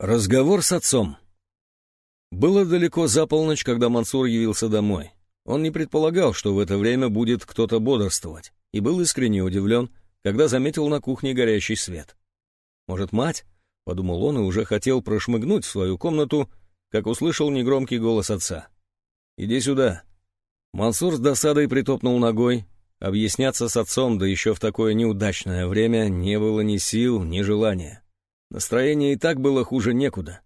Разговор с отцом. Было далеко за полночь, когда Мансур явился домой. Он не предполагал, что в это время будет кто-то бодрствовать, и был искренне удивлен, когда заметил на кухне горящий свет. «Может, мать?» — подумал он и уже хотел прошмыгнуть в свою комнату, как услышал негромкий голос отца. «Иди сюда». Мансур с досадой притопнул ногой. Объясняться с отцом, да еще в такое неудачное время, не было ни сил, ни желания. Настроение и так было хуже некуда.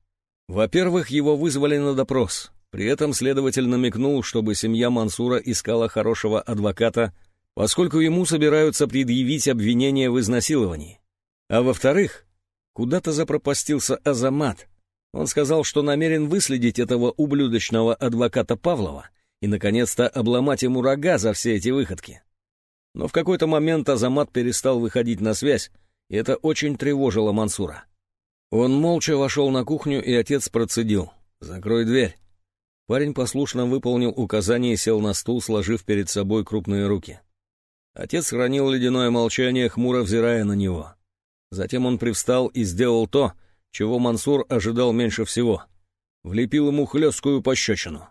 Во-первых, его вызвали на допрос. При этом следователь намекнул, чтобы семья Мансура искала хорошего адвоката, поскольку ему собираются предъявить обвинение в изнасиловании. А во-вторых, куда-то запропастился Азамат. Он сказал, что намерен выследить этого ублюдочного адвоката Павлова и, наконец-то, обломать ему рога за все эти выходки. Но в какой-то момент Азамат перестал выходить на связь, и это очень тревожило Мансура. Он молча вошел на кухню, и отец процедил. «Закрой дверь». Парень послушно выполнил указание и сел на стул, сложив перед собой крупные руки. Отец хранил ледяное молчание, хмуро взирая на него. Затем он привстал и сделал то, чего Мансур ожидал меньше всего. Влепил ему хлесткую пощечину.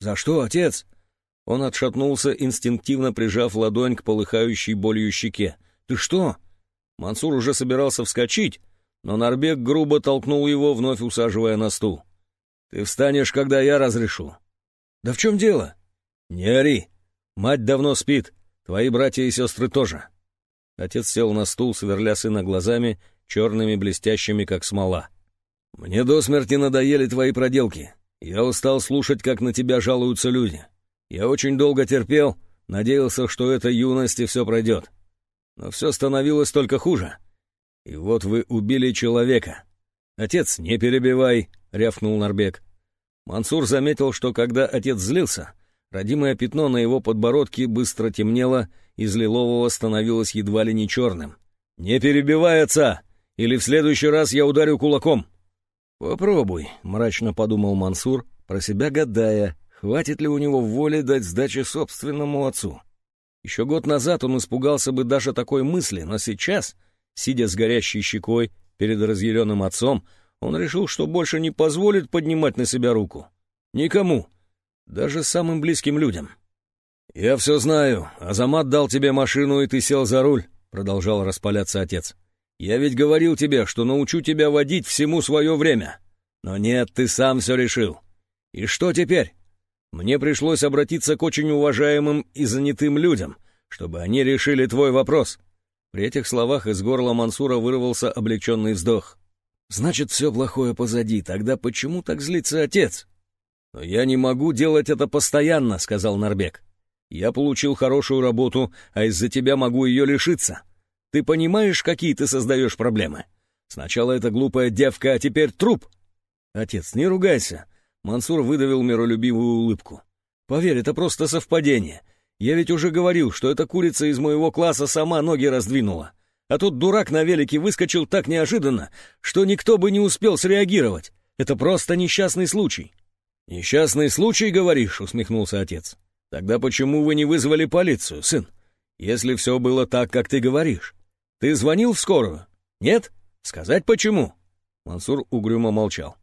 «За что, отец?» Он отшатнулся, инстинктивно прижав ладонь к полыхающей болью щеке. «Ты что?» Мансур уже собирался вскочить, но Нарбек грубо толкнул его, вновь усаживая на стул. «Ты встанешь, когда я разрешу». «Да в чем дело?» «Не ори. Мать давно спит, твои братья и сестры тоже». Отец сел на стул, сверля сына глазами, черными блестящими, как смола. «Мне до смерти надоели твои проделки. Я устал слушать, как на тебя жалуются люди. Я очень долго терпел, надеялся, что это юность и все пройдет. Но все становилось только хуже. И вот вы убили человека. Отец, не перебивай, рявкнул Нарбек. Мансур заметил, что когда отец злился, родимое пятно на его подбородке быстро темнело, из лилового становилось едва ли не черным. «Не перебивай отца, или в следующий раз я ударю кулаком!» «Попробуй», — мрачно подумал Мансур, про себя гадая, хватит ли у него воли дать сдачи собственному отцу. Еще год назад он испугался бы даже такой мысли, но сейчас Сидя с горящей щекой перед разъяренным отцом, он решил, что больше не позволит поднимать на себя руку. Никому. Даже самым близким людям. «Я все знаю. Азамат дал тебе машину, и ты сел за руль», — продолжал распаляться отец. «Я ведь говорил тебе, что научу тебя водить всему свое время. Но нет, ты сам все решил. И что теперь? Мне пришлось обратиться к очень уважаемым и занятым людям, чтобы они решили твой вопрос. При этих словах из горла Мансура вырвался облегченный вздох. «Значит, все плохое позади. Тогда почему так злится отец?» «Но я не могу делать это постоянно», — сказал Нарбек. «Я получил хорошую работу, а из-за тебя могу ее лишиться. Ты понимаешь, какие ты создаешь проблемы? Сначала эта глупая девка, а теперь труп!» «Отец, не ругайся!» Мансур выдавил миролюбивую улыбку. «Поверь, это просто совпадение. Я ведь уже говорил, что эта курица из моего класса сама ноги раздвинула. А тут дурак на велике выскочил так неожиданно, что никто бы не успел среагировать. Это просто несчастный случай». «Несчастный случай, говоришь?» — усмехнулся отец. «Тогда почему вы не вызвали полицию, сын? Если все было так, как ты говоришь. Ты звонил в скорую? Нет? Сказать почему?» Мансур угрюмо молчал.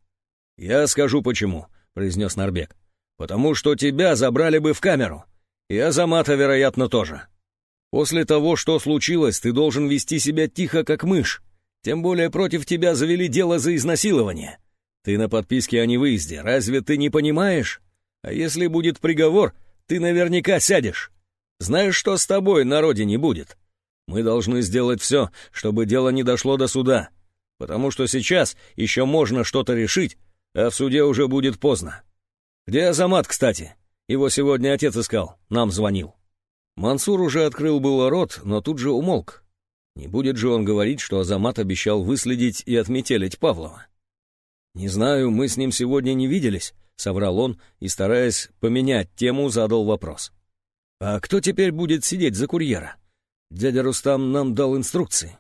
«Я скажу почему», — произнес Нарбек. «Потому что тебя забрали бы в камеру. И Азамата, вероятно, тоже. После того, что случилось, ты должен вести себя тихо, как мышь. Тем более против тебя завели дело за изнасилование. Ты на подписке о невыезде, разве ты не понимаешь? А если будет приговор, ты наверняка сядешь. Знаешь, что с тобой на родине будет? Мы должны сделать все, чтобы дело не дошло до суда, потому что сейчас еще можно что-то решить, а в суде уже будет поздно. Где Азамат, кстати? Его сегодня отец искал, нам звонил. Мансур уже открыл было рот, но тут же умолк. Не будет же он говорить, что Азамат обещал выследить и отметелить Павлова. «Не знаю, мы с ним сегодня не виделись», — соврал он и, стараясь поменять тему, задал вопрос. «А кто теперь будет сидеть за курьера? Дядя Рустам нам дал инструкции».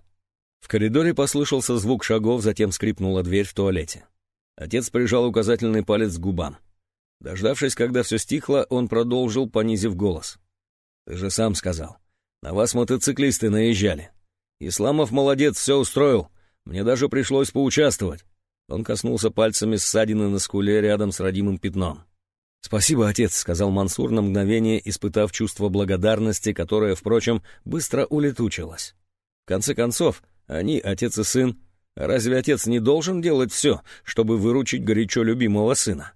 В коридоре послышался звук шагов, затем скрипнула дверь в туалете. Отец прижал указательный палец к губам. Дождавшись, когда все стихло, он продолжил, понизив голос. «Ты же сам сказал. На вас мотоциклисты наезжали. Исламов молодец, все устроил. Мне даже пришлось поучаствовать. Он коснулся пальцами ссадины на скуле рядом с родимым пятном. «Спасибо, отец», — сказал Мансур на мгновение, испытав чувство благодарности, которое, впрочем, быстро улетучилось. В конце концов, они, отец и сын, разве отец не должен делать все, чтобы выручить горячо любимого сына?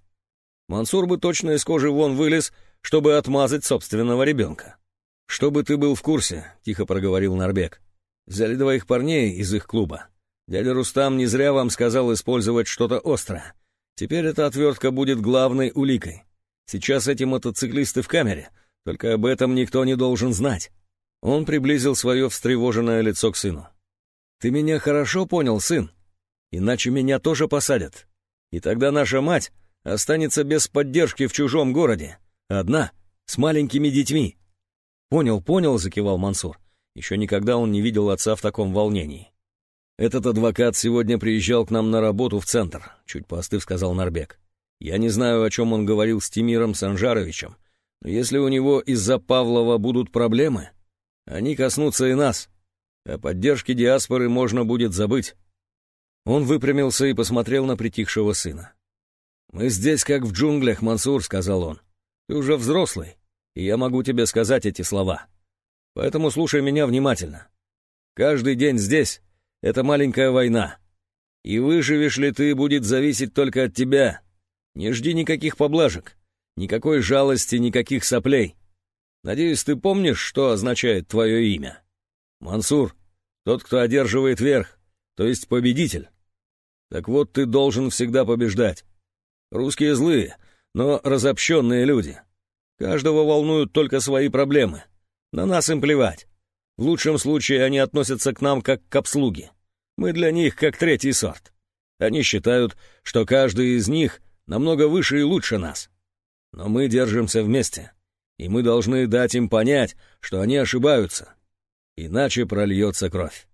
Мансур бы точно из кожи вон вылез, чтобы отмазать собственного ребенка. «Чтобы ты был в курсе», — тихо проговорил Нарбек. «Взяли двоих парней из их клуба. Дядя Рустам не зря вам сказал использовать что-то острое. Теперь эта отвертка будет главной уликой. Сейчас эти мотоциклисты в камере, только об этом никто не должен знать». Он приблизил свое встревоженное лицо к сыну. «Ты меня хорошо понял, сын? Иначе меня тоже посадят. И тогда наша мать останется без поддержки в чужом городе, одна, с маленькими детьми». «Понял, понял», — закивал Мансур. Еще никогда он не видел отца в таком волнении. «Этот адвокат сегодня приезжал к нам на работу в центр», — чуть поостыв сказал Нарбек. «Я не знаю, о чем он говорил с Тимиром Санжаровичем, но если у него из-за Павлова будут проблемы, они коснутся и нас. О поддержке диаспоры можно будет забыть». Он выпрямился и посмотрел на притихшего сына. «Мы здесь как в джунглях, Мансур», — сказал он. «Ты уже взрослый, и я могу тебе сказать эти слова. Поэтому слушай меня внимательно. Каждый день здесь это маленькая война. И выживешь ли ты, будет зависеть только от тебя. Не жди никаких поблажек, никакой жалости, никаких соплей. Надеюсь, ты помнишь, что означает твое имя? Мансур, тот, кто одерживает верх, то есть победитель. Так вот, ты должен всегда побеждать. Русские злые, но разобщенные люди. Каждого волнуют только свои проблемы. На нас им плевать. В лучшем случае они относятся к нам как к обслуге. Мы для них как третий сорт. Они считают, что каждый из них намного выше и лучше нас. Но мы держимся вместе, и мы должны дать им понять, что они ошибаются. Иначе прольется кровь.